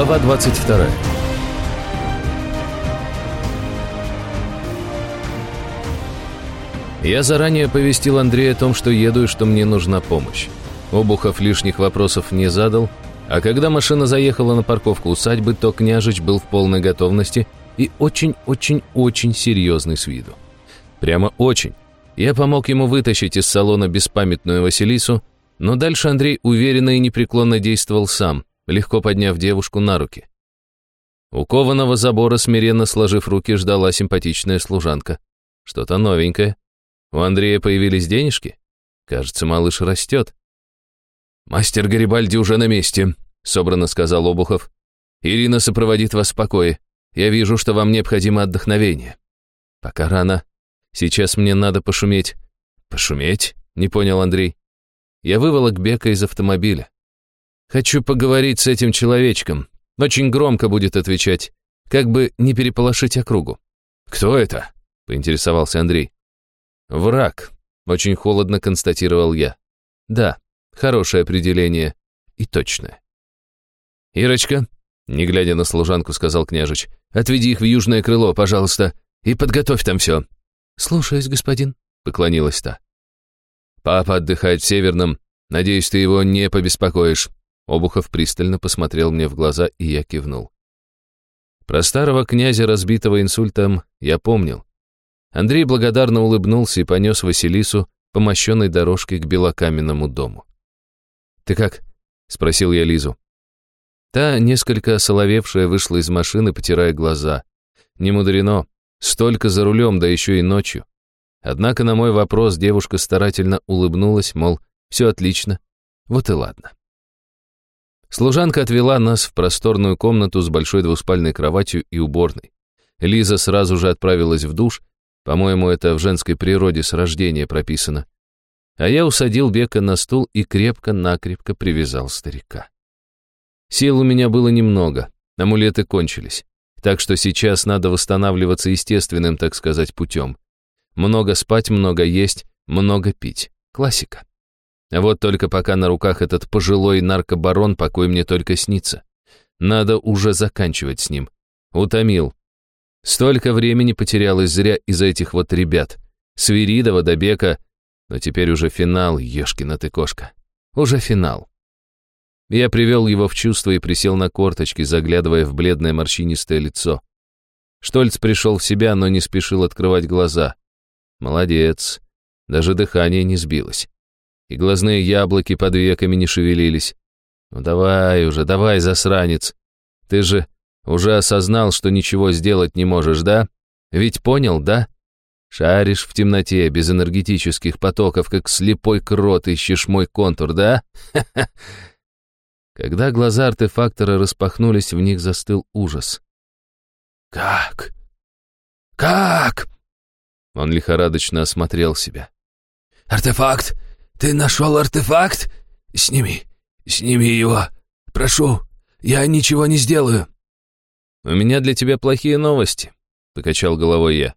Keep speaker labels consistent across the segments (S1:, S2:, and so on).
S1: Глава 22 Я заранее повестил Андрея о том, что еду и что мне нужна помощь. Обухов лишних вопросов не задал, а когда машина заехала на парковку усадьбы, то княжич был в полной готовности и очень-очень-очень серьезный с виду. Прямо очень. Я помог ему вытащить из салона беспамятную Василису, но дальше Андрей уверенно и непреклонно действовал сам, легко подняв девушку на руки. У кованого забора, смиренно сложив руки, ждала симпатичная служанка. Что-то новенькое. У Андрея появились денежки? Кажется, малыш растет. «Мастер Гарибальди уже на месте», — собрано сказал Обухов. «Ирина сопроводит вас в покое. Я вижу, что вам необходимо отдохновение». «Пока рано. Сейчас мне надо пошуметь». «Пошуметь?» — не понял Андрей. Я выволок Бека из автомобиля. «Хочу поговорить с этим человечком. Очень громко будет отвечать, как бы не переполошить округу».
S2: «Кто это?» — поинтересовался Андрей.
S1: «Враг», — очень холодно констатировал я. «Да, хорошее определение и точное». «Ирочка», — не глядя на служанку, сказал княжич, «отведи их в южное крыло, пожалуйста, и подготовь там все».
S3: «Слушаюсь, господин», —
S1: поклонилась та. «Папа отдыхает в Северном. Надеюсь, ты его не побеспокоишь». Обухов пристально посмотрел мне в глаза, и я кивнул. Про старого князя, разбитого инсультом, я помнил. Андрей благодарно улыбнулся и понес Василису по мощенной дорожке к белокаменному дому. «Ты как?» — спросил я Лизу. Та, несколько осоловевшая, вышла из машины, потирая глаза. Не мудрено, столько за рулем, да еще и ночью. Однако на мой вопрос девушка старательно улыбнулась, мол, все отлично, вот и ладно. Служанка отвела нас в просторную комнату с большой двуспальной кроватью и уборной. Лиза сразу же отправилась в душ, по-моему, это в женской природе с рождения прописано. А я усадил Бека на стул и крепко-накрепко привязал старика. Сил у меня было немного, амулеты кончились. Так что сейчас надо восстанавливаться естественным, так сказать, путем. Много спать, много есть, много пить. Классика. Вот только пока на руках этот пожилой наркобарон, покой мне только снится. Надо уже заканчивать с ним. Утомил, Столько времени потерялось зря из-за этих вот ребят. Свиридова до Бека, но теперь уже финал, ешкина ты кошка. Уже финал. Я привел его в чувство и присел на корточки, заглядывая в бледное морщинистое лицо. Штольц пришел в себя, но не спешил открывать глаза. Молодец. Даже дыхание не сбилось. И глазные яблоки под веками не шевелились. Ну давай уже, давай, засранец. Ты же уже осознал, что ничего сделать не можешь, да? Ведь понял, да? Шаришь в темноте, без энергетических потоков, как слепой крот, ищешь мой контур, да? Когда глаза артефактора распахнулись, в них застыл ужас.
S2: «Как? Как?»
S1: Он лихорадочно осмотрел себя.
S2: «Артефакт! Ты нашел артефакт? Сними, сними его. Прошу, я ничего не сделаю».
S1: «У меня для тебя плохие новости», — покачал головой я.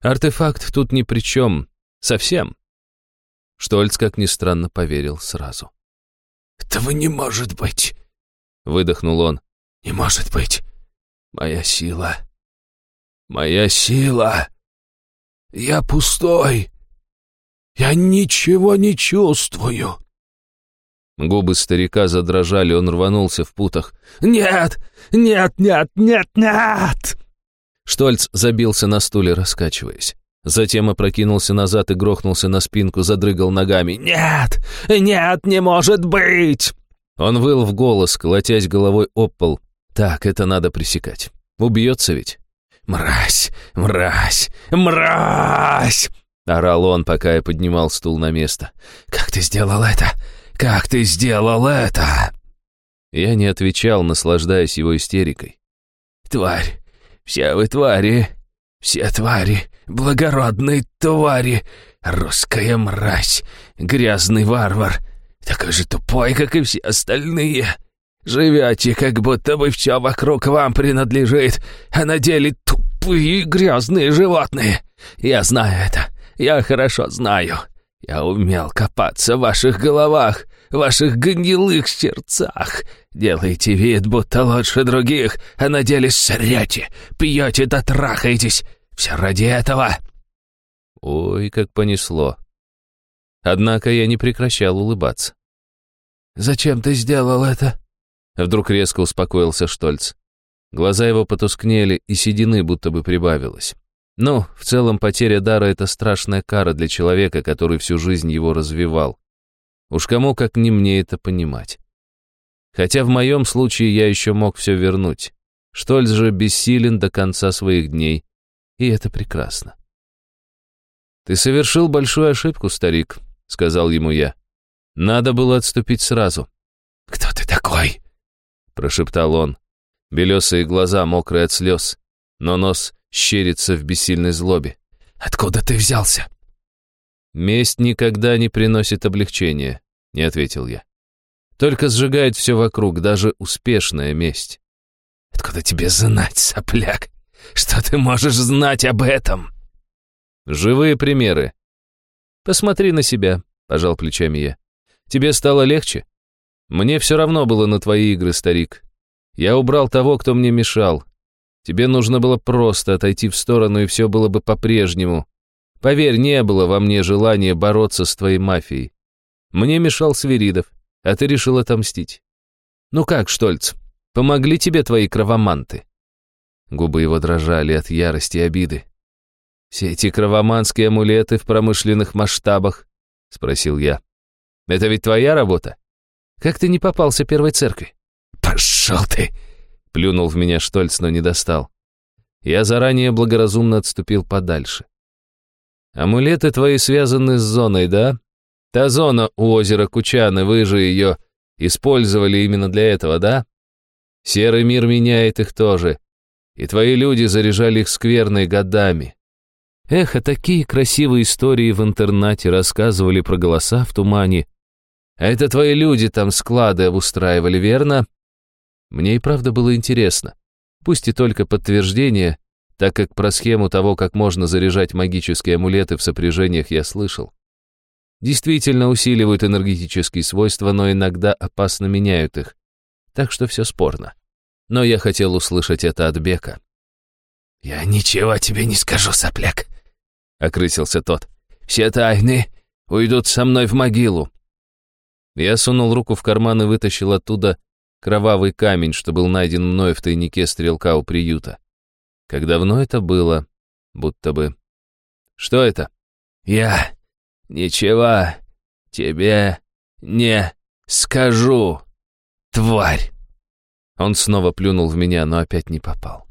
S1: «Артефакт тут ни при чем. Совсем». Штольц, как ни странно, поверил сразу.
S2: «Этого не может быть!»
S1: — выдохнул он.
S2: «Не может быть! Моя сила! Моя сила! Я пустой! Я ничего не чувствую!»
S1: Губы старика задрожали, он рванулся в путах.
S2: «Нет! Нет, нет, нет, нет!»
S1: Штольц забился на стуле, раскачиваясь. Затем опрокинулся назад и грохнулся на спинку, задрыгал ногами.
S2: «Нет! Нет, не может быть!»
S1: Он выл в голос, колотясь головой об пол. «Так, это надо пресекать. Убьется ведь?»
S2: «Мразь! Мразь! Мразь!»
S1: Орал он, пока я поднимал стул на место.
S2: «Как ты сделал это? Как ты сделал это?»
S1: Я не отвечал, наслаждаясь его истерикой.
S2: «Тварь! Все вы твари! Все твари! Благородные твари! Русская мразь! Грязный варвар! Такой же тупой, как и все остальные! Живете, как будто бы все вокруг вам принадлежит, а на деле тупые грязные животные! Я знаю это! Я хорошо знаю!» Я умел копаться в ваших головах, ваших гнилых сердцах. Делаете вид, будто лучше других, а на деле срете, пьете да трахаетесь. Все ради этого».
S1: Ой, как понесло. Однако я не прекращал улыбаться.
S2: «Зачем ты сделал это?»
S1: Вдруг резко успокоился Штольц. Глаза его потускнели, и седины будто бы прибавилось. Ну, в целом потеря дара — это страшная кара для человека, который всю жизнь его развивал. Уж кому, как не мне, это понимать. Хотя в моем случае я еще мог все вернуть. Штольц же бессилен до конца своих дней, и это прекрасно. «Ты совершил большую ошибку, старик», — сказал ему я. «Надо было отступить сразу».
S2: «Кто ты такой?»
S1: — прошептал он. Белесые глаза мокрые от слез, но нос щерится в бессильной злобе.
S2: «Откуда ты взялся?»
S1: «Месть никогда не приносит облегчения», — не ответил я. «Только сжигает все вокруг, даже успешная месть».
S2: «Откуда тебе знать, сопляк? Что ты можешь знать об этом?»
S1: «Живые примеры». «Посмотри на себя», — пожал плечами я. «Тебе стало легче? Мне все равно было на твои игры, старик. Я убрал того, кто мне мешал. Тебе нужно было просто отойти в сторону, и все было бы по-прежнему. Поверь, не было во мне желания бороться с твоей мафией. Мне мешал Свиридов, а ты решил отомстить. Ну как, Штольц, помогли тебе твои кровоманты?» Губы его дрожали от ярости и обиды. «Все эти кровоманские амулеты в промышленных масштабах?» — спросил я. «Это ведь твоя работа? Как ты не попался первой церкви?»
S2: «Пошел ты!»
S1: — плюнул в меня Штольц, но не достал. Я заранее благоразумно отступил подальше. «Амулеты твои связаны с зоной, да? Та зона у озера Кучаны, вы же ее использовали именно для этого, да? Серый мир меняет их тоже, и твои люди заряжали их скверной годами. Эх, а такие красивые истории в интернате рассказывали про голоса в тумане. А это твои люди там склады обустраивали, верно? Мне и правда было интересно. Пусть и только подтверждение, так как про схему того, как можно заряжать магические амулеты в сопряжениях, я слышал. Действительно усиливают энергетические свойства, но иногда опасно меняют их. Так что все спорно. Но я хотел услышать это от Бека.
S2: «Я ничего тебе не скажу, сопляк», — окрысился тот. «Все тайны уйдут со мной в могилу».
S1: Я сунул руку в карман и вытащил оттуда кровавый камень, что был найден мной в тайнике стрелка у приюта. Как давно это было, будто бы. Что это?
S2: Я ничего тебе не скажу, тварь.
S1: Он снова плюнул в меня, но опять не попал.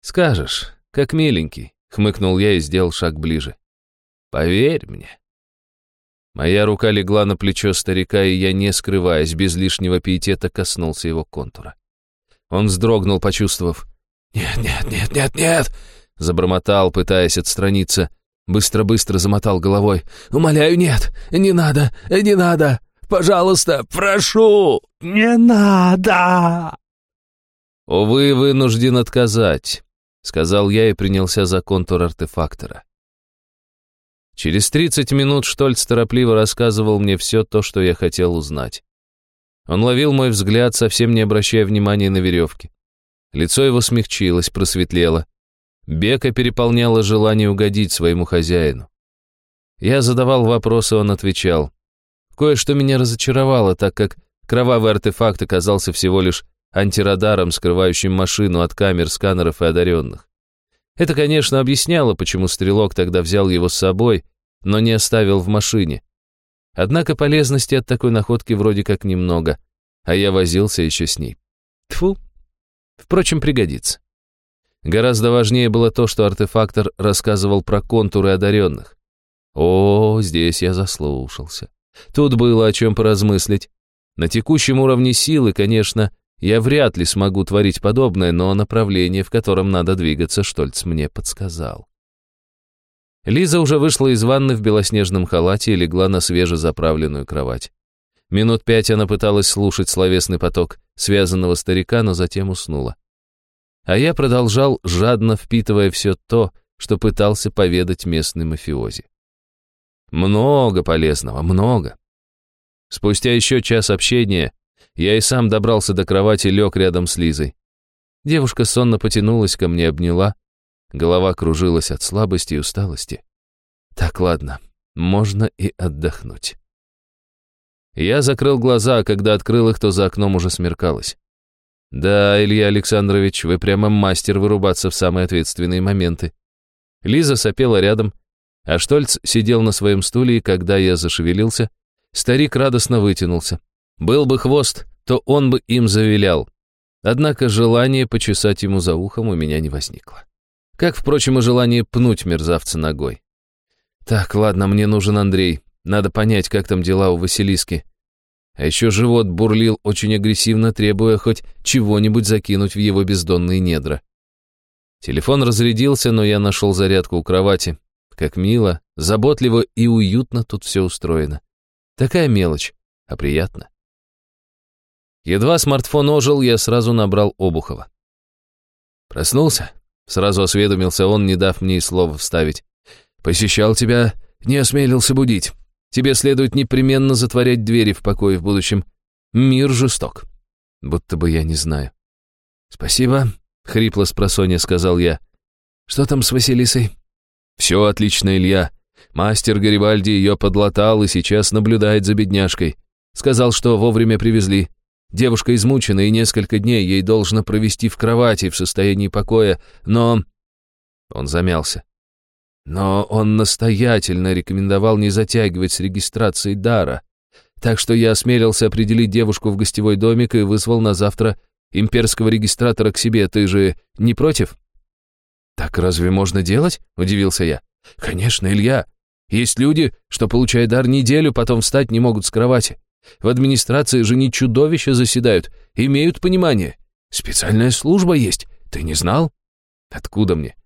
S1: «Скажешь, как миленький», — хмыкнул я и сделал шаг ближе. «Поверь мне». Моя рука легла на плечо старика, и я, не скрываясь, без лишнего пиетета коснулся его контура. Он вздрогнул, почувствовав.
S2: «Нет, нет, нет, нет, нет!»
S1: Забормотал, пытаясь отстраниться. Быстро-быстро замотал головой.
S2: «Умоляю, нет! Не надо! Не надо! Пожалуйста, прошу! Не надо!»
S1: «Увы, вынужден отказать», — сказал я и принялся за контур артефактора. Через 30 минут Штольц торопливо рассказывал мне все то, что я хотел узнать. Он ловил мой взгляд, совсем не обращая внимания на веревки. Лицо его смягчилось, просветлело. Бека переполняло желание угодить своему хозяину. Я задавал вопросы, он отвечал. Кое-что меня разочаровало, так как кровавый артефакт оказался всего лишь антирадаром, скрывающим машину от камер, сканеров и одаренных. Это, конечно, объясняло, почему стрелок тогда взял его с собой, но не оставил в машине. Однако полезности от такой находки вроде как немного, а я возился еще с ней. Тфу. Впрочем, пригодится. Гораздо важнее было то, что артефактор рассказывал про контуры одаренных. О, здесь я заслушался. Тут было о чем поразмыслить. На текущем уровне силы, конечно, я вряд ли смогу творить подобное, но направление, в котором надо двигаться, Штольц мне подсказал. Лиза уже вышла из ванны в белоснежном халате и легла на свежезаправленную кровать. Минут пять она пыталась слушать словесный поток связанного старика, но затем уснула. А я продолжал, жадно впитывая все то, что пытался поведать местный мафиози. Много полезного, много. Спустя еще час общения я и сам добрался до кровати, лег рядом с Лизой. Девушка сонно потянулась ко мне, обняла. Голова кружилась от слабости и усталости. Так, ладно, можно и отдохнуть. Я закрыл глаза, а когда открыл их, то за окном уже смеркалось. Да, Илья Александрович, вы прямо мастер вырубаться в самые ответственные моменты. Лиза сопела рядом, а Штольц сидел на своем стуле, и когда я зашевелился, старик радостно вытянулся. Был бы хвост, то он бы им завилял. Однако желание почесать ему за ухом у меня не возникло. Как, впрочем, и желание пнуть мерзавца ногой. Так, ладно, мне нужен Андрей. Надо понять, как там дела у Василиски. А еще живот бурлил очень агрессивно, требуя хоть чего-нибудь закинуть в его бездонные недра. Телефон разрядился, но я нашел зарядку у кровати. Как мило, заботливо и уютно тут все устроено. Такая мелочь, а приятно. Едва смартфон ожил, я сразу набрал Обухова. «Проснулся?» — сразу осведомился он, не дав мне и слова вставить. «Посещал тебя, не осмелился будить. Тебе следует непременно затворять двери в покое в будущем. Мир жесток». Будто бы я не знаю. «Спасибо», — хрипло с просонья сказал я. «Что там с Василисой?» «Все отлично, Илья. Мастер Гарибальди ее подлатал и сейчас наблюдает за бедняжкой. Сказал, что вовремя привезли. Девушка измучена, и несколько дней ей должно провести в кровати в состоянии покоя, но...» Он замялся. Но он настоятельно рекомендовал не затягивать с регистрацией дара. Так что я осмелился определить девушку в гостевой домик и вызвал на завтра имперского регистратора к себе. Ты же не против? «Так разве можно делать?» — удивился я. «Конечно, Илья. Есть люди, что, получая дар неделю, потом встать не могут с кровати. В администрации же не чудовища заседают, имеют понимание. Специальная служба есть, ты не знал? Откуда мне?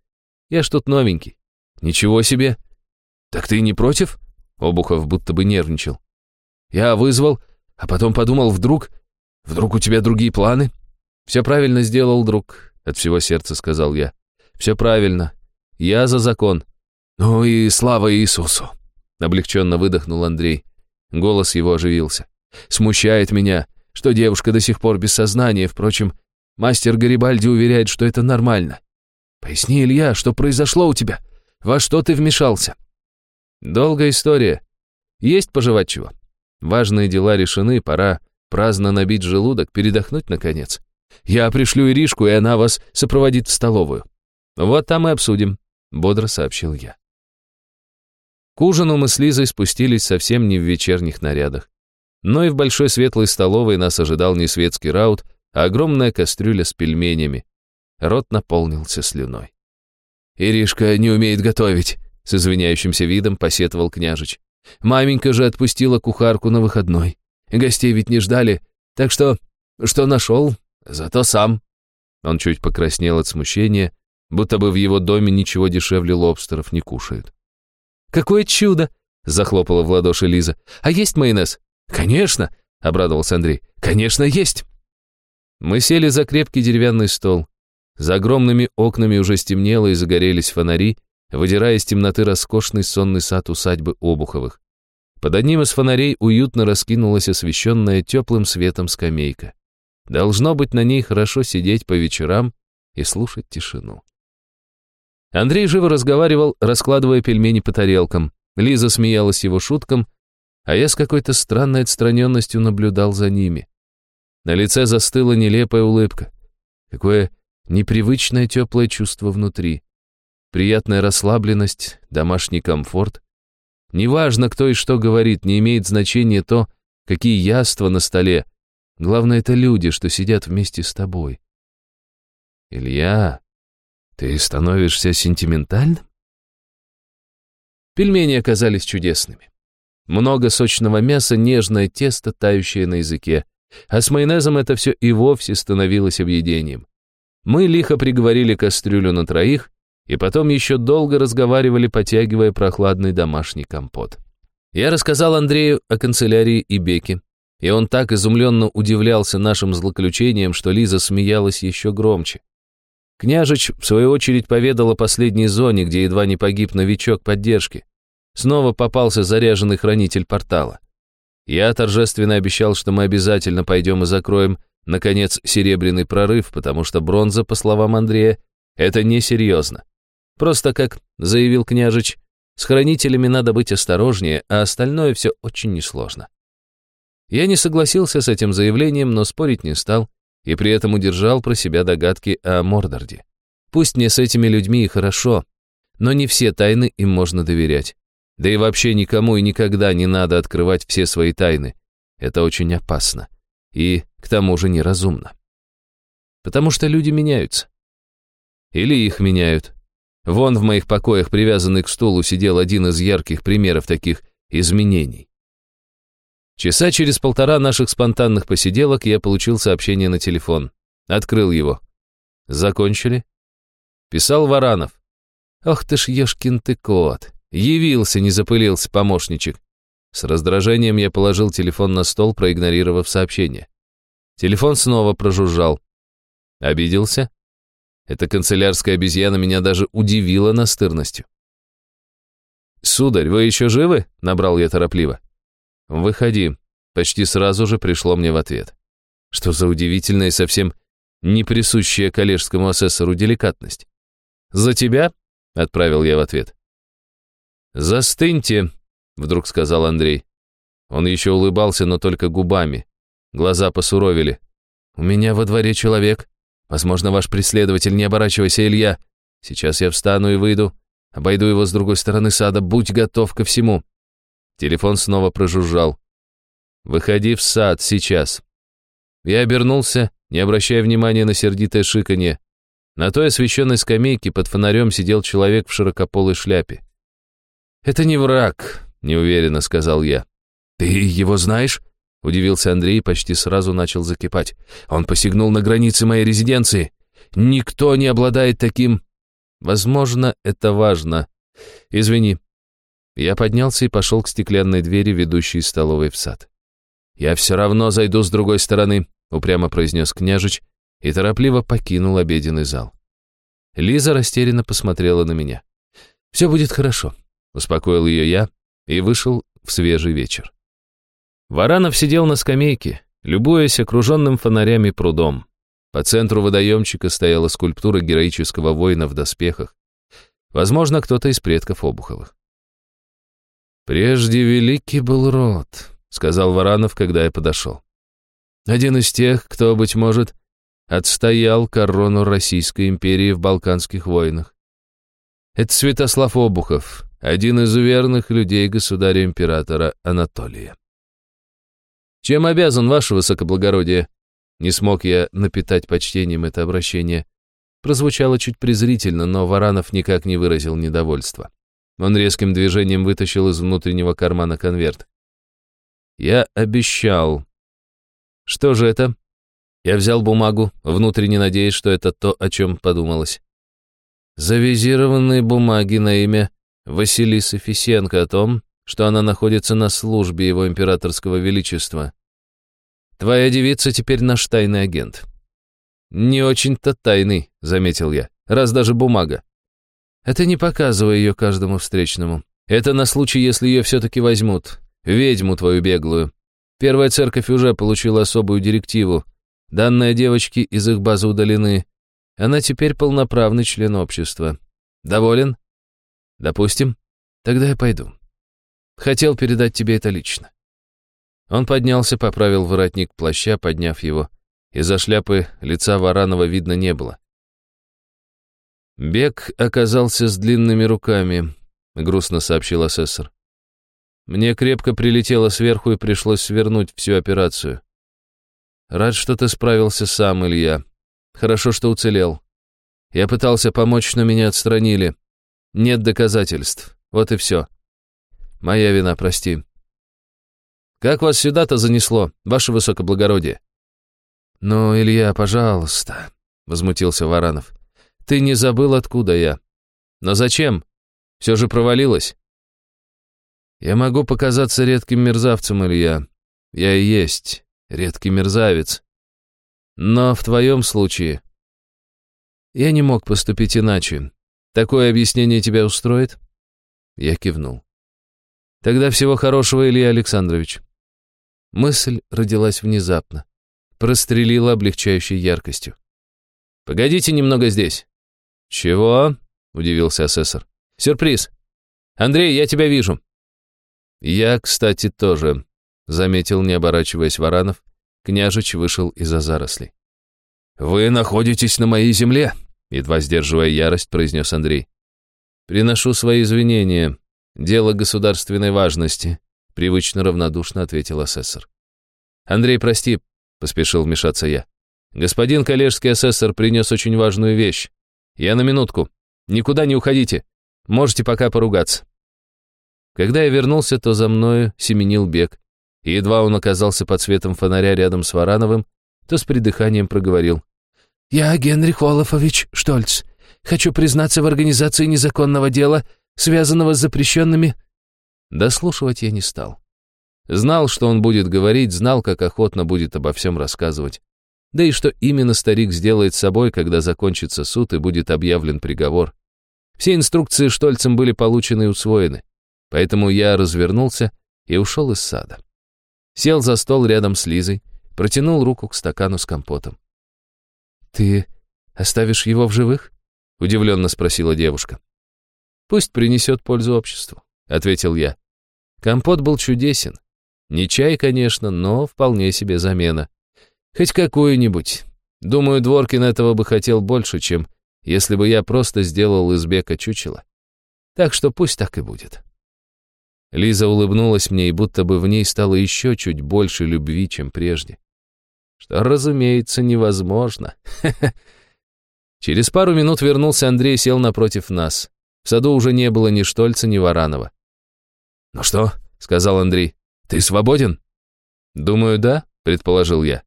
S1: Я ж тут новенький. Ничего себе. Так ты не против? Обухов будто бы нервничал. Я вызвал, а потом подумал, вдруг... Вдруг у тебя другие планы? Все правильно сделал, друг, от всего сердца сказал я. Все правильно. Я за закон. Ну и слава Иисусу. Облегченно выдохнул Андрей. Голос его оживился. Смущает меня, что девушка до сих пор без сознания, впрочем, мастер Гарибальди уверяет, что это нормально. Поясни, Илья, что произошло у тебя? Во что ты вмешался? Долгая история. Есть пожевать чего. Важные дела решены, пора праздно набить желудок, передохнуть, наконец. Я пришлю Иришку, и она вас сопроводит в столовую. Вот там и обсудим, бодро сообщил я. К ужину мы с Лизой спустились совсем не в вечерних нарядах. Но и в большой светлой столовой нас ожидал не светский раут, а огромная кастрюля с пельменями. Рот наполнился слюной. «Иришка не умеет готовить», — с извиняющимся видом посетовал княжич. «Маменька же отпустила кухарку на выходной. Гостей ведь не ждали, так что... Что нашел, зато сам». Он чуть покраснел от смущения, будто бы в его доме ничего дешевле лобстеров не кушают. «Какое чудо!» — захлопала в ладоши Лиза. «А есть майонез?» «Конечно!» — обрадовался Андрей. «Конечно, есть!» Мы сели за крепкий деревянный стол. За огромными окнами уже стемнело и загорелись фонари, выдирая из темноты роскошный сонный сад усадьбы Обуховых. Под одним из фонарей уютно раскинулась освещенная теплым светом скамейка. Должно быть, на ней хорошо сидеть по вечерам и слушать тишину. Андрей живо разговаривал, раскладывая пельмени по тарелкам. Лиза смеялась его шуткам, а я с какой-то странной отстраненностью наблюдал за ними. На лице застыла нелепая улыбка. Какое непривычное теплое чувство внутри. Приятная расслабленность, домашний комфорт. Неважно, кто и что говорит, не имеет значения то, какие яства на столе. Главное, это люди, что сидят вместе с тобой. Илья, ты становишься сентиментальным? Пельмени оказались чудесными. Много сочного мяса, нежное тесто, тающее на языке. А с майонезом это все и вовсе становилось объедением. Мы лихо приговорили кастрюлю на троих, и потом еще долго разговаривали, потягивая прохладный домашний компот. Я рассказал Андрею о канцелярии и Беке, и он так изумленно удивлялся нашим злоключением, что Лиза смеялась еще громче. Княжич, в свою очередь, поведал о последней зоне, где едва не погиб новичок поддержки. Снова попался заряженный хранитель портала. Я торжественно обещал, что мы обязательно пойдем и закроем, наконец, серебряный прорыв, потому что бронза, по словам Андрея, это несерьезно. Просто, как заявил княжич, с хранителями надо быть осторожнее, а остальное все очень несложно. Я не согласился с этим заявлением, но спорить не стал, и при этом удержал про себя догадки о Мордорде. Пусть мне с этими людьми и хорошо, но не все тайны им можно доверять. Да и вообще никому и никогда не надо открывать все свои тайны. Это очень опасно. И, к тому же, неразумно. Потому что люди меняются. Или их меняют. Вон в моих покоях, привязанный к стулу, сидел один из ярких примеров таких изменений. Часа через полтора наших спонтанных посиделок я получил сообщение на телефон. Открыл его. Закончили? Писал Варанов. Ох ты ж ешкин ты кот. Явился, не запылился помощничек. С раздражением я положил телефон на стол, проигнорировав сообщение. Телефон снова прожужжал. Обиделся? Эта канцелярская обезьяна меня даже удивила настырностью. «Сударь, вы еще живы?» — набрал я торопливо. «Выходи», — почти сразу же пришло мне в ответ. Что за удивительная и совсем не присущая коллежскому асессору деликатность. «За тебя?» — отправил я в ответ. «Застыньте», — вдруг сказал Андрей. Он еще улыбался, но только губами. Глаза посуровили. «У меня во дворе человек. Возможно, ваш преследователь, не оборачивайся, Илья. Сейчас я встану и выйду. Обойду его с другой стороны сада. Будь готов ко всему». Телефон снова прожужжал. «Выходи в сад сейчас». Я обернулся, не обращая внимания на сердитое шиканье. На той освещенной скамейке под фонарем сидел человек в широкополой шляпе. «Это не враг», — неуверенно сказал я. «Ты его знаешь?» — удивился Андрей и почти сразу начал закипать. «Он посягнул на границы моей резиденции. Никто не обладает таким...» «Возможно, это важно. Извини». Я поднялся и пошел к стеклянной двери, ведущей из столовой в сад. «Я все равно зайду с другой стороны», — упрямо произнес княжич и торопливо покинул обеденный зал. Лиза растерянно посмотрела на меня. «Все будет хорошо», Успокоил ее я и вышел в свежий вечер. Варанов сидел на скамейке, любуясь окруженным фонарями прудом. По центру водоемчика стояла скульптура героического воина в доспехах. Возможно, кто-то из предков Обуховых. «Прежде великий был род», — сказал Варанов, когда я подошел. «Один из тех, кто, быть может, отстоял корону Российской империи в Балканских войнах. Это Святослав Обухов, один из верных людей государя-императора Анатолия. «Чем обязан ваше высокоблагородие?» Не смог я напитать почтением это обращение. Прозвучало чуть презрительно, но Варанов никак не выразил недовольства. Он резким движением вытащил из внутреннего кармана конверт. «Я обещал». «Что же это?» Я взял бумагу, внутренне надеясь, что это то, о чем подумалось. «Завизированные бумаги на имя Василисы Фисенко о том, что она находится на службе его императорского величества. Твоя девица теперь наш тайный агент. Не очень-то тайный, заметил я, раз даже бумага. Это не показывай ее каждому встречному. Это на случай, если ее все-таки возьмут. Ведьму твою беглую. Первая церковь уже получила особую директиву. Данные девочки из их базы удалены. Она теперь полноправный член общества. Доволен? Допустим. Тогда я пойду. Хотел передать тебе это лично. Он поднялся, поправил воротник плаща, подняв его. Из-за шляпы лица Варанова видно не было. Бег оказался с длинными руками, грустно сообщил асессор. Мне крепко прилетело сверху и пришлось свернуть всю операцию. Рад, что ты справился сам, Илья. Хорошо, что уцелел. Я пытался помочь, но меня отстранили. Нет доказательств. Вот и все. Моя вина, прости. Как вас сюда-то занесло, ваше высокоблагородие? Ну, Илья, пожалуйста, возмутился Варанов. Ты не забыл, откуда я. Но зачем? Все же провалилось. Я могу показаться редким мерзавцем, Илья. Я и есть редкий мерзавец. Но в твоем случае я не мог поступить иначе. Такое объяснение тебя устроит?» Я кивнул. «Тогда всего хорошего, Илья Александрович. Мысль родилась внезапно. Прострелила облегчающей яркостью. «Погодите немного здесь». «Чего?» — удивился асессор. «Сюрприз. Андрей, я тебя вижу». «Я, кстати, тоже», — заметил, не оборачиваясь Варанов. Княжич вышел из-за зарослей.
S2: «Вы находитесь на моей земле», —
S1: едва сдерживая ярость, произнес Андрей. «Приношу свои извинения. Дело государственной важности», — привычно равнодушно ответил асессор. «Андрей, прости», — поспешил вмешаться я. «Господин коллежский асессор принес очень важную вещь. Я на минутку. Никуда не уходите. Можете пока поругаться». Когда я вернулся, то за мною семенил бег, и едва он оказался под светом фонаря рядом с Варановым, то с придыханием проговорил.
S3: «Я Генрих Олафович Штольц. Хочу признаться в организации незаконного дела, связанного с запрещенными...»
S1: Дослушивать я не стал. Знал, что он будет говорить, знал, как охотно будет обо всем рассказывать. Да и что именно старик сделает с собой, когда закончится суд и будет объявлен приговор. Все инструкции Штольцем были получены и усвоены. Поэтому я развернулся и ушел из сада. Сел за стол рядом с Лизой, протянул руку к стакану с компотом.
S3: «Ты оставишь его в живых?» — удивленно спросила девушка.
S1: «Пусть принесет пользу обществу», — ответил я. Компот был чудесен. Не чай, конечно, но вполне себе замена. Хоть какую-нибудь. Думаю, Дворкин этого бы хотел больше, чем если бы я просто сделал из бека чучело. Так что пусть так и будет. Лиза улыбнулась мне, и будто бы в ней стало еще чуть больше любви, чем прежде. Что, разумеется, невозможно. Через пару минут вернулся Андрей, сел напротив нас. В саду уже не было ни Штольца, ни Варанова.
S2: «Ну что?» — сказал Андрей. «Ты свободен?»
S1: «Думаю, да», — предположил я.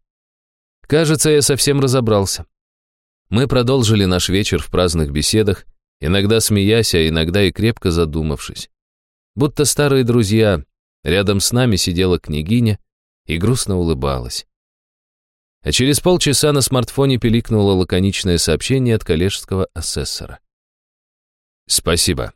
S1: Кажется, я совсем разобрался. Мы продолжили наш вечер в праздных беседах, иногда смеясь, а иногда и крепко задумавшись. Будто старые друзья, рядом с нами сидела княгиня и грустно улыбалась. А через полчаса на смартфоне пиликнуло лаконичное сообщение от коллежского асессора. «Спасибо.